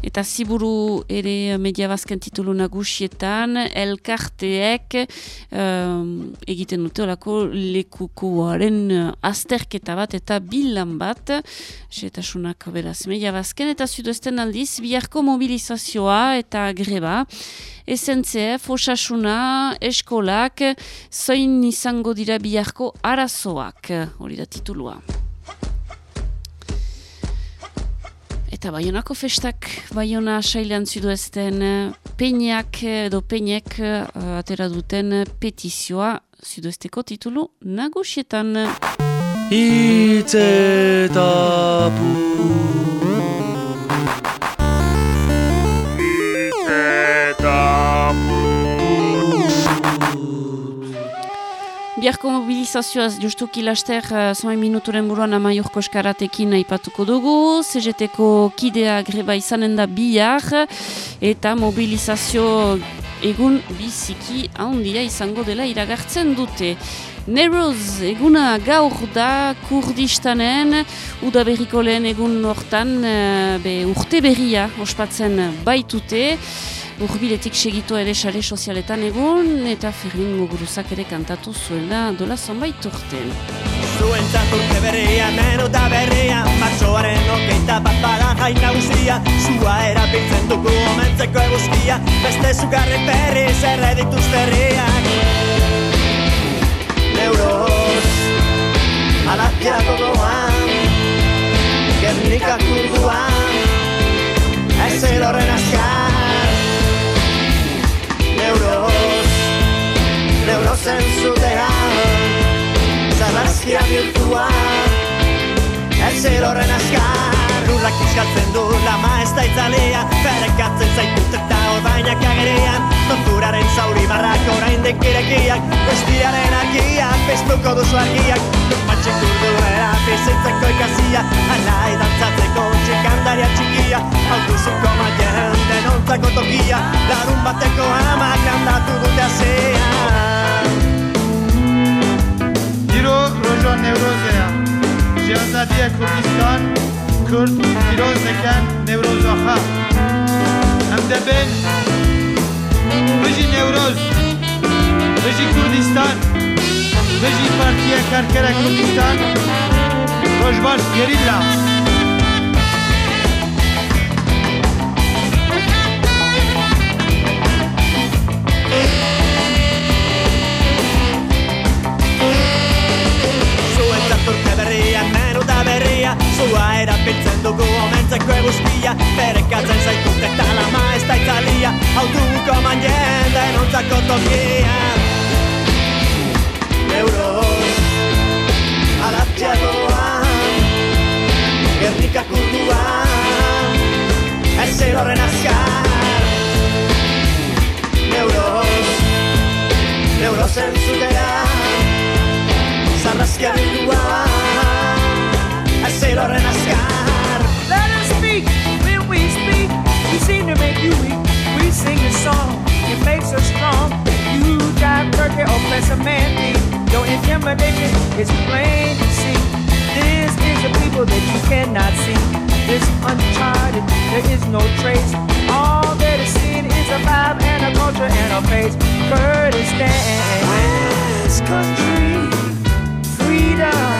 A: Eta ziburu ere media bazken titulu nagusietan, elkarteek um, egiten dute olako lekukoaren azterketa bat eta bilan bat, setasunak beraz media bazken, eta zuduesten aldiz, biharko mobilizazioa eta greba, SNCF, osasuna, eskolak, zoin izango dira biharko arazoak, hori da titulua. Eta Bayonako festak, Bayona sailean zidu ezten eh, peinak edo peinek uh, atera duten petizioa zidu ezteko titulu nagusietan.
M: Itzetapu
A: Biarko mobilizazioaz justuki laster uh, zoin minuturen buruan amaiurko eskaratekin aipatuko dugu. CGT-ko kidea greba izanen da bihar eta mobilizazio egun biziki handia izango dela iragartzen dute. Neroz eguna gaur da kurdistanen, udaberriko lehen egun hortan uh, be, urte berria ospatzen baitute. Urbiletik segitu ere sare sozialetan egun eta Fermin Muguruzak ere kantatu zuela dola zonbait urten.
N: Zuen urte berria, menu da berria Martxoaren okeita bat bada jai nagusia. Zua erabiltzen dugu omentzeko eguzkia Beste zugarri berri zerre dituzterriak Neuroz Alatia gogoan Gernikak urduan Ez eroren azkar Neurozen zutean Zarrazkia bihurtua Ez erorren askar Urrak izkaltzen du lama ez da itzalia Ferekatzen zaitut eta orbainak agerian Torturaren zauri barrak orain dekirekiak Bestiaren agiak, piztuko duzu argiak. Nukmatxik urduera, bizitzeko ikazia Alai dantzatzeko txikandaria txikia. Hau duzuko maien denontzako tokia. Larun bateko
O: Suriye, Kürdistan, Kürt, Firoz deken Nevroz Aha. Hem de ben, Bıcı Nevroz, Bıcı Kürdistan, Bıcı Partiye Kerkere Kürdistan, Rojbar Gerilla.
N: Erabiltzen dugu omentzeko eguzkia. Berekatzen zaitut eta lama ez da itzalia. Hau duko man jende nontzako tokia. Neuroz Alatia doan Gernika kurduan Ez erorren azkar. Neuroz Neurozen zutean Zarrazkia bildua Ez erorren azkar
P: Let us speak when we speak. We seem to make you weak. We sing a song, it makes us strong. You drive turkey or oh, bless a man. Your intimidation is plain to see. This is the people that you cannot see. It's uncharted, there is no trace. All that is seen is a vibe and a culture and a face. Kurdistan, West country, freedom.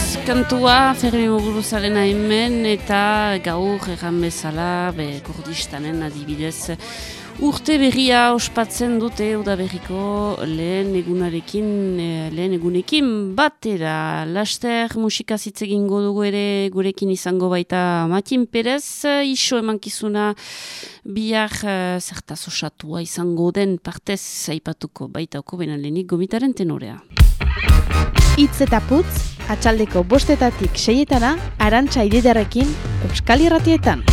A: kantua Fermi Moguruzarena hemen eta gaur egan bezala be, kurdistanen adibidez urte berria ospatzen dute udaberriko lehen egunarekin eh, lehen egunekin batera laster musika egingo dugu ere gurekin izango baita Matin Perez iso emankizuna bihar uh, zertaz osatua izango den partez zaipatuko baitako benalenik gomitaren tenorea.
J: Itz eta putz, atxaldeko bostetatik seietana, arantxa ididarekin, Euskal Irratietan.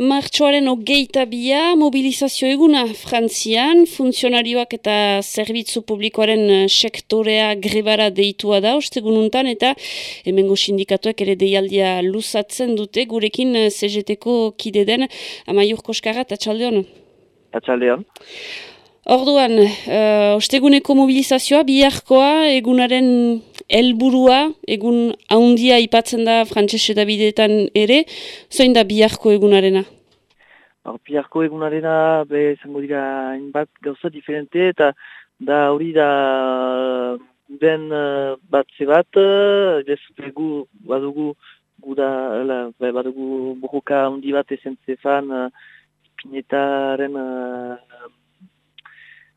A: Martxoaren hogeita bia mobilizazio eguna Frantzian, funtzionarioak eta zerbitzu publikoaren eh, sektorea grebara deitua da, ostegununtan, eta hemengo sindikatuak ere deialdia luzatzen dute, gurekin eh, CGT-ko kide den, amaiur koskara, atxaldeon?
Q: Atxaldeon.
A: Orduan, uh, osteguneko mobilizazioa, biharkoa, egunaren helburua, egun haundia ipatzen da frantzese da bideetan ere, zoin da biharko egunarena?
Q: Ba, biharko egunarena, be, zango dira, bat gauza diferente, eta da hori da den uh, bat zebat, uh, gu, badugu, gu da, la, badugu borroka handi bat ezen zefan, uh, pinetaren uh,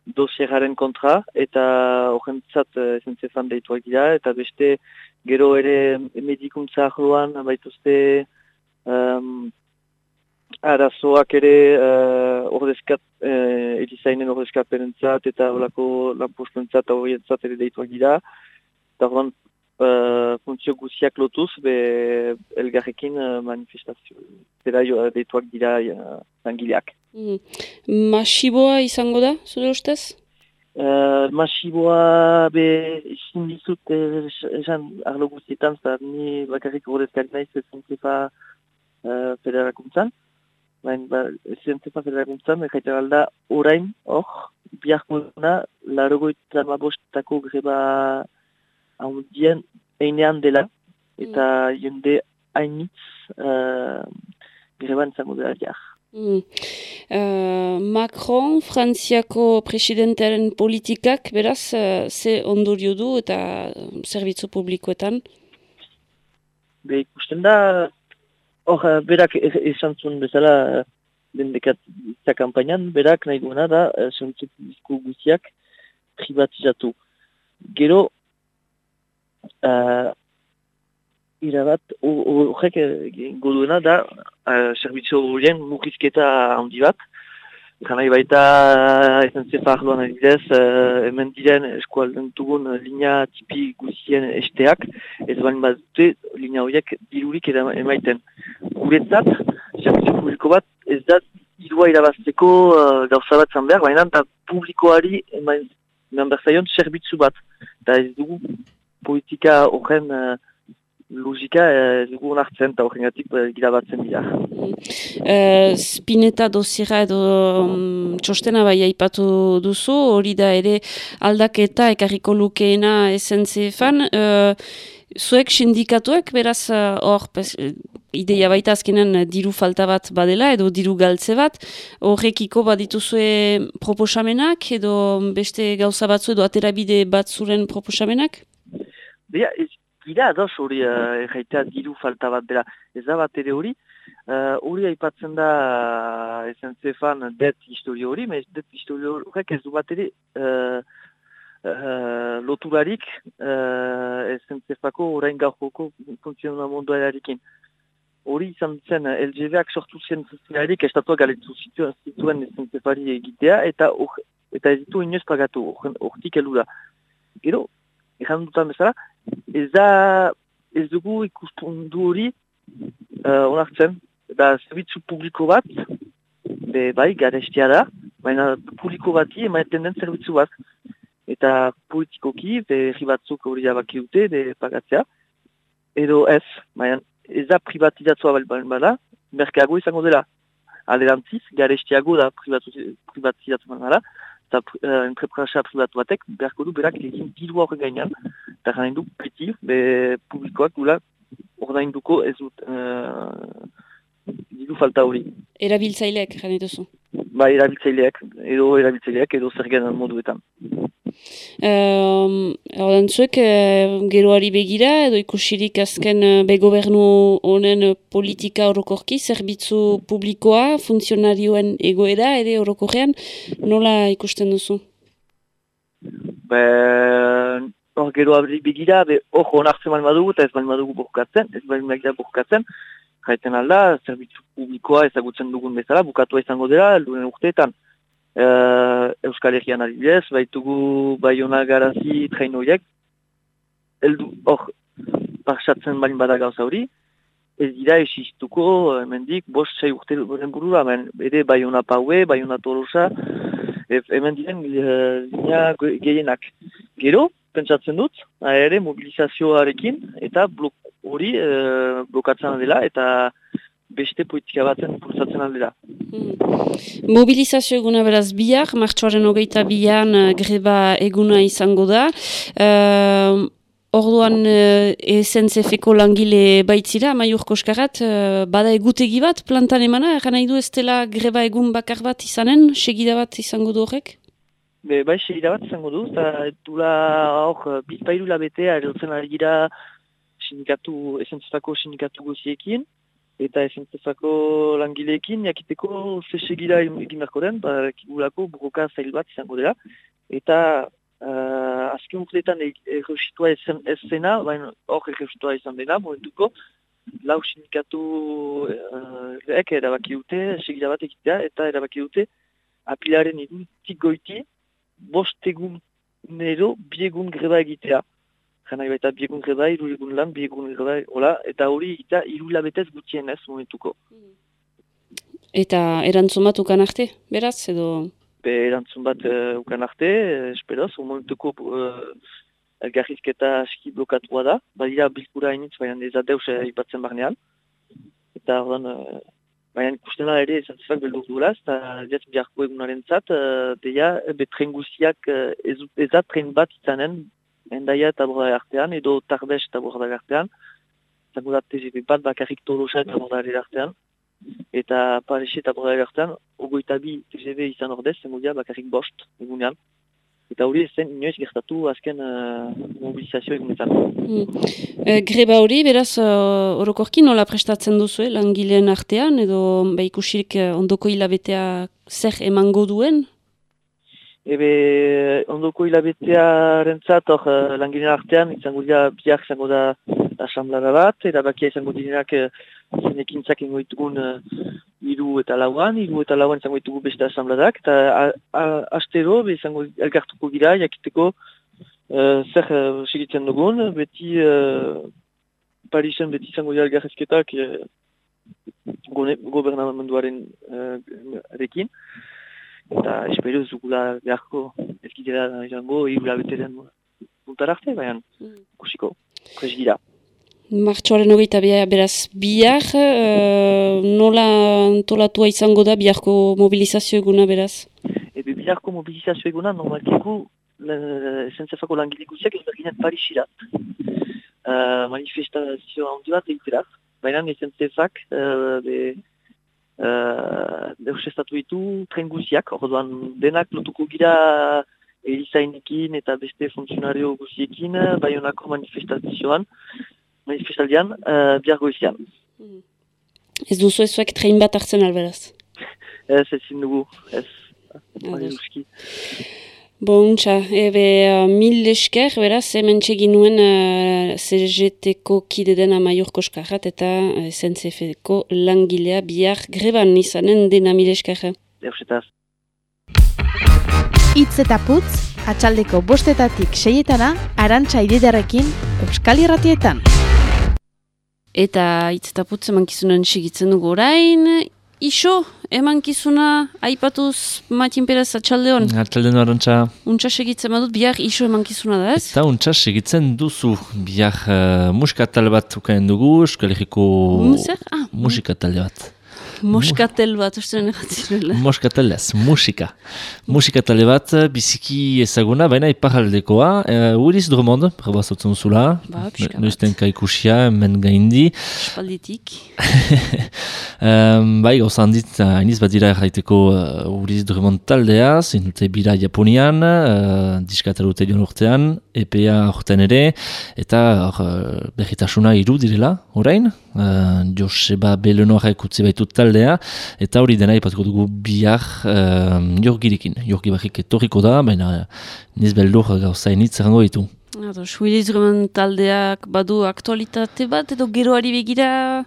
Q: dosieraren kontra, eta horrentzat eh, ezen zefan deituak dira, eta beste gero ere medikuntza ahloan baituzte um, arazoak ere uh, ordezkat, uh, edizainen ordezkaperentzat eta horako lanpostentzat horrentzat ere deituak dira, eta horren uh, funtzio guziak lotuz, be elgarrekin uh, manifestazio, zera jo, deituak dira uh, zangileak.
A: Mm. Masiboa izango da, zure ustez?
Q: Uh, masiboa be izin dizut esan arlo guztietan, zara ni bakarrik horrezkari nahi zezen zefa uh, federakuntzan. Baina, ba, zezen zefa federakuntzan, ekaita balda orain, hor, biharko eguna, larogoitan mabostako greba haundien einean dela, eta mm. jende hainitz uh, greban zango dela jahar.
A: Mm. Uh, Macron, Frantziako presidentearen politikak, beraz, uh, ze ondorio du eta zerbitzu publikoetan?
Q: Be, ikusten da, hor, uh, berak e, esan zuen bezala, den dekat kampainan, berak nahi duena da, zerbitzu publiko guziak privatizatu. Gero, uh, irabat, horrek goduena da, uh, servizio horien mukizketa handi bat. Ganai baita, ezen zefa arloan adibidez, uh, hemen diren eskualden dugun linea tipi guzien esteak, ez bali bat linea horiek dirurik emaiten. Guretzat, servizio publiko bat, ez da dirua irabazteko uh, gauza bat zan behar, baina eta publikoari eman, eman berzaion servizio bat. Eta ez dugu politika horren uh, logika ez dugu hartzen eta horren gatik gira batzen dira.
A: Uh, spineta dozira edo um, txostena bai aipatu duzu, hori da ere aldaketa ekarriko lukeena esentzefan. Uh, zuek sindikatuek beraz hor ideia baita azkenen diru falta bat badela edo diru galtze bat, horrekiko badituzue proposamenak edo beste gauza batzu edo aterabide bat zuren proposamenak?
Q: Bia, gira ados hori uh, diru falta bat dela. Ez da bat ere hori, uh, hori aipatzen da uh, ezen zefan det historio hori, mez det historio horrek ez du bat ere uh, uh, loturarik uh, ezen zefako orain gaukoko funtzionamendu erarikin. Hori izan zen LGV-ak sortu zen zelarik estatuak galetu zituen ezen zefari egitea eta or, eta ez ditu inoz pagatu, hortik elu da. Gero, Ejan dutan bezala, ez da ez dugu ikuspundu hori uh, onartzen, da zerbitzu publiko bat, be, bai, garestia da, baina publiko bati emaiten den zerbitzu bat. Eta politikoki, be, batzuk hori abaki dute, be, pagatzea, edo ez, baina ez da privatizatzua bali bala, merkeago izango dela. Alerantziz, garestiago da privatizatzua bala, eta uh, entrepresa privatu batek, beharko du berak egin diru horre gainean, eta gana du beti, be publikoak dula ordainduko ez dut uh, diru falta hori.
A: Erabiltzaileak, gana duzu?
Q: Ba, erabiltzaileak, edo erabiltzaileak, edo zer genan moduetan.
A: Horten zuek, geroari begira, edo ikusirik azken uh, begobernu honen politika orokorki, zerbitzu publikoa, funtzionarioen egoera, ere orokorrean, nola ikusten duzu?
Q: Be, hor gero begira, be, hor onartzen bali madugu, eta ez bali madugu bukatzen, ez bali madugu bukatzen, jaiten alda, zerbitzu publikoa ezagutzen dugun bezala, bukatu izango dela, luen urteetan. Uh, Euskal Herrian adibidez, baitugu baiona garazi train horiek, eldu hor parxatzen balin bada gauza hori, ez dira esistuko, hemendik bost sei urte duren burura, hemen ere baiona paue, baiona torosa, hemen diren linea gehienak. Gero, pentsatzen dut, ere mobilizazioarekin, eta blok hori uh, blokatzen dela, eta beste politika baten pulsatzen aldera.
A: Hmm. Mobilizazio eguna beraz bihar, martxoaren hogeita bihan uh, greba eguna izango da. Uh, orduan uh, SNCF-ko langile baitzira, maiur koskarat, uh, bada egutegi bat plantan emana, eran nahi du ez dela greba egun bakar bat izanen, segida bat izango du horrek?
Q: Be, bai, segida bat izango du, eta dula hor, bizpailu labetea erotzen ari gira sindikatu, SNCF-ko sindikatu guziekin, eta esentzezako langileekin jakiteko zesegira egin beharko den, ba, kibulako buroka zail bat izango dela. Eta uh, azken urteetan erreusitua ez zena, baina hor erreusitua izan dena, momentuko, lau sindikatu uh, ek erabaki dute, segira bat egitea, eta erabaki dute apilaren idutik goiti, bost egun nero, biegun greba egitea. Jana baita biegun greba, iru egun lan, biegun greba, hola, eta hori eta iru labetez gutien ez momentuko.
A: Eta erantzun bat ukan arte, beraz, edo?
Q: Be, erantzun bat uh, ukan arte, uh, esperoz, momentuko uh, elgarrizketa aski blokatua da, badira bilkura hainitz, baina ez adeus ipatzen barnean. Eta ordan, uh, baina ikusten da ere, zantzifak beldur duelaz, eta ez biharko egunaren zat, uh, deia, betren guziak uh, ez, ezat tren bat izanen, endaia eta borda artean, edo tarbes eta borda artean, zango da TGP bat bakarrik tolosa eta borda artean, eta parexi eta borda artean, ogoita bi TGV izan ordez, zango dira bakarrik bost egunean, eta hori zen inoiz gertatu azken uh, mobilizazio egunetan.
A: Mm. E, greba hori, beraz, uh, orokorki nola prestatzen duzu, eh, langileen artean, edo behikusirik ondoko hilabetea zer emango duen?
Q: Ebe, ondoko hilabetearen zat, hor, uh, langinen artean, izango dira, biak izango da asamblara bat, eta bakia izango direnak uh, zenekin zaken goitugun uh, iru eta lauan, iru eta lauan izango ditugu beste asamblarak, eta astero, be izango elgartuko gira, jakiteko uh, zer uh, segitzen dugun, beti uh, Parisen beti izango dira elgarrezketak uh, gobernamenduaren uh, rekin, eta espero ez dugula beharko ezkidera izango igula bete den puntar arte, baina mm. kusiko, kres gira.
A: Martxoaren hogeita beraz bihar, uh, nola antolatua izango da biharko mobilizazio eguna beraz?
Q: Ebe biharko mobilizazio eguna normalkiku esentzefako langile guziak ez berginet Parisirat. Uh, manifestazio handi bat baina esentzefak uh, uh, deusestatu ditu tren guziak, orduan denak lotuko gira erizainekin eta beste funtzionario guziekin, bai honako manifestazioan, manifestaldian, uh, biar goizian.
A: Mm. Ez duzu ezuek tren bat hartzen alberaz?
Q: ez, ez dugu, ez.
A: Bontxa, ebe uh, mil esker, beraz, hemen txegin nuen uh, CGT-ko kide dena maior koskarrat eta uh, SNCF-ko langilea bihar greban izanen dena mil esker.
Q: Eusitaz.
J: Itz eta putz, atxaldeko bostetatik seietana, arantxa ididarekin, Euskal Irratietan.
A: Eta itz eta putz emankizunan segitzen dugu orain, Iso, eman kizuna, aipatuz Matin Perez atxaldeon?
F: Atxaldeon arantxa.
A: Untsa segitzen badut, bihar iso eman kizuna da ez?
F: Eta untsa segitzen duzu, bihar uh, musikatal bat ukaen dugu, Euskal Herriko
A: ah,
F: musikatalde bat.
A: Moskatel bat, uste den erratzirela.
F: Moskatel ez, musika. Musika talde bat, biziki ezaguna, baina iparaldekoa. Uh, Willis Drummond, probazotzen zula.
A: Ba, pixka bat.
F: Noizten kaikusia, men gaindi.
A: Spalditik.
F: um, bai, gauza handit, hainiz bat dira erraiteko uh, Willis Drummond taldea, zinute bira Japonian, uh, diskatarute dion urtean, EPA urtean ere, eta uh, berritasuna iru direla, orain, uh, Joseba Belenoarek utzi baitut taldea, eta hori dena ipatuko dugu bihar uh, jorgirikin. Jorgi barrik etorriko da, baina niz beldur gauza initz errango ditu.
A: Drummond taldeak badu aktualitate bat, edo geroari begira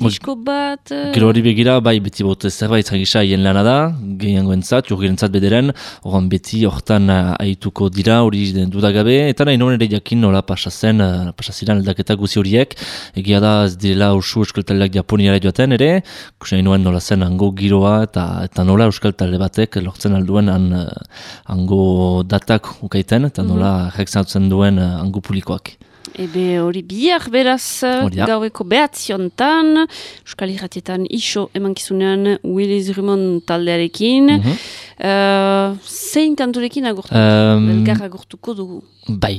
A: disko bat... eh,
F: Gero hori begira, bai beti bote zerbait gisa hien lana da, gehiango entzat, jorgiren bederen, horan beti hortan uh, aituko dira, hori den dudagabe, eta nahi non ere jakin nola pasazen, uh, pasaziran aldaketa guzi horiek, egia da ez direla usu euskal taldeak japoniara joaten ere, kusen noen nola zen hango giroa, eta, eta nola euskal talde batek lortzen alduen han, uh, hango datak ukaiten, eta nola mm duen uh, hango publikoak.
A: Ebe hori bihar beraz
F: Hori da.
A: gaueko behatziontan, Euskal Irratietan iso emankizunean Willis Drummond taldearekin.
F: Mhm.
A: Eh, zein kanturekin agurtu?
F: Um,
A: Elgar agurtuko dugu.
F: Bai.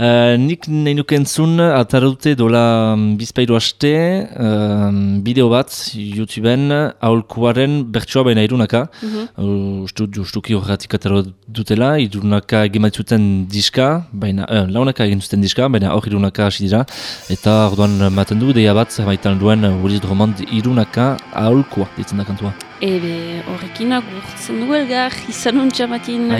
F: uh, nik nahi nuke entzun, atarute dola mm, bizpairu haste, um, bideo bat, YouTubeen, aholkuaren bertsoa baina irunaka.
A: Mhm.
F: Uh, Ustu, justuki horretik ataro dutela, irunaka egin diska, baina, uh, launaka egin zuten diska, baina hor irunaka hasi dira. Eta orduan maten du, deia bat, zerbaitan duen uh, Willis Drummond irunaka aholkua, ditzen da kantua.
A: Ebe horrekin agurtzen du elgar, izan untxa matin,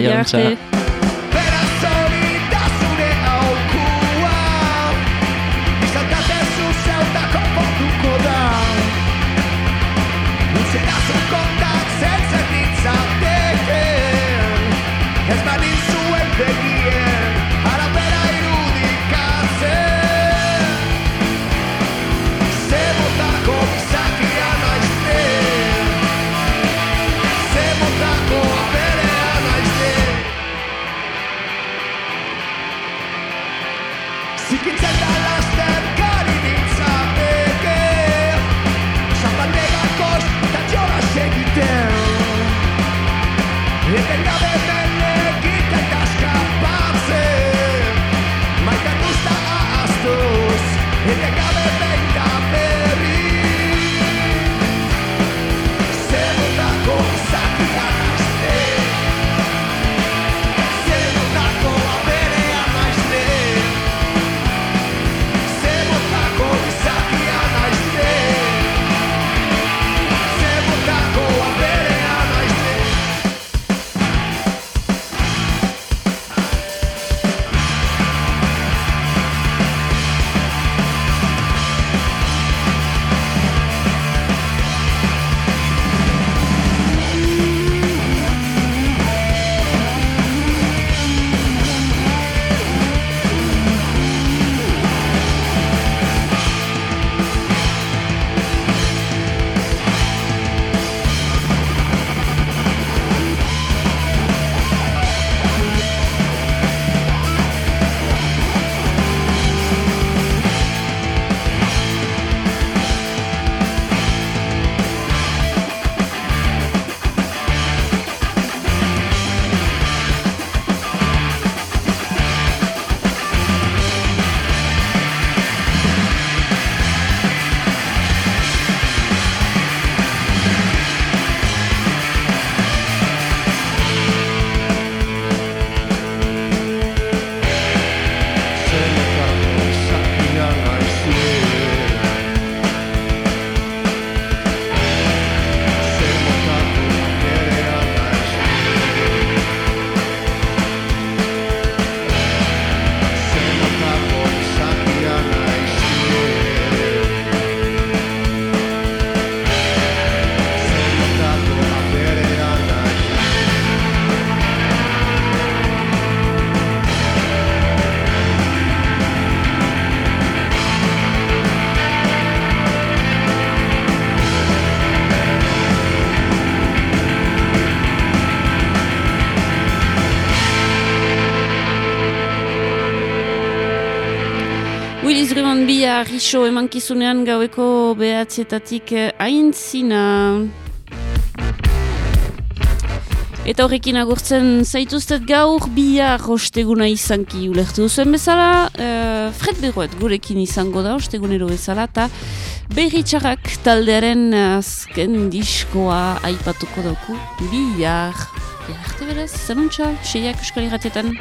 A: Arriso emankizunean gaueko behatzietatik eh, aintzina. Eta horrekin agurtzen zaituztet gaur bihar osteguna izanki ulertu duzuen bezala, uh, Fred Beroet gurekin izango da ostegunero bezala, eta berri txarrak taldearen azken diskoa aipatuko dauku bihar. Bihar, berez, zanuntza, seiak euskal irratietan.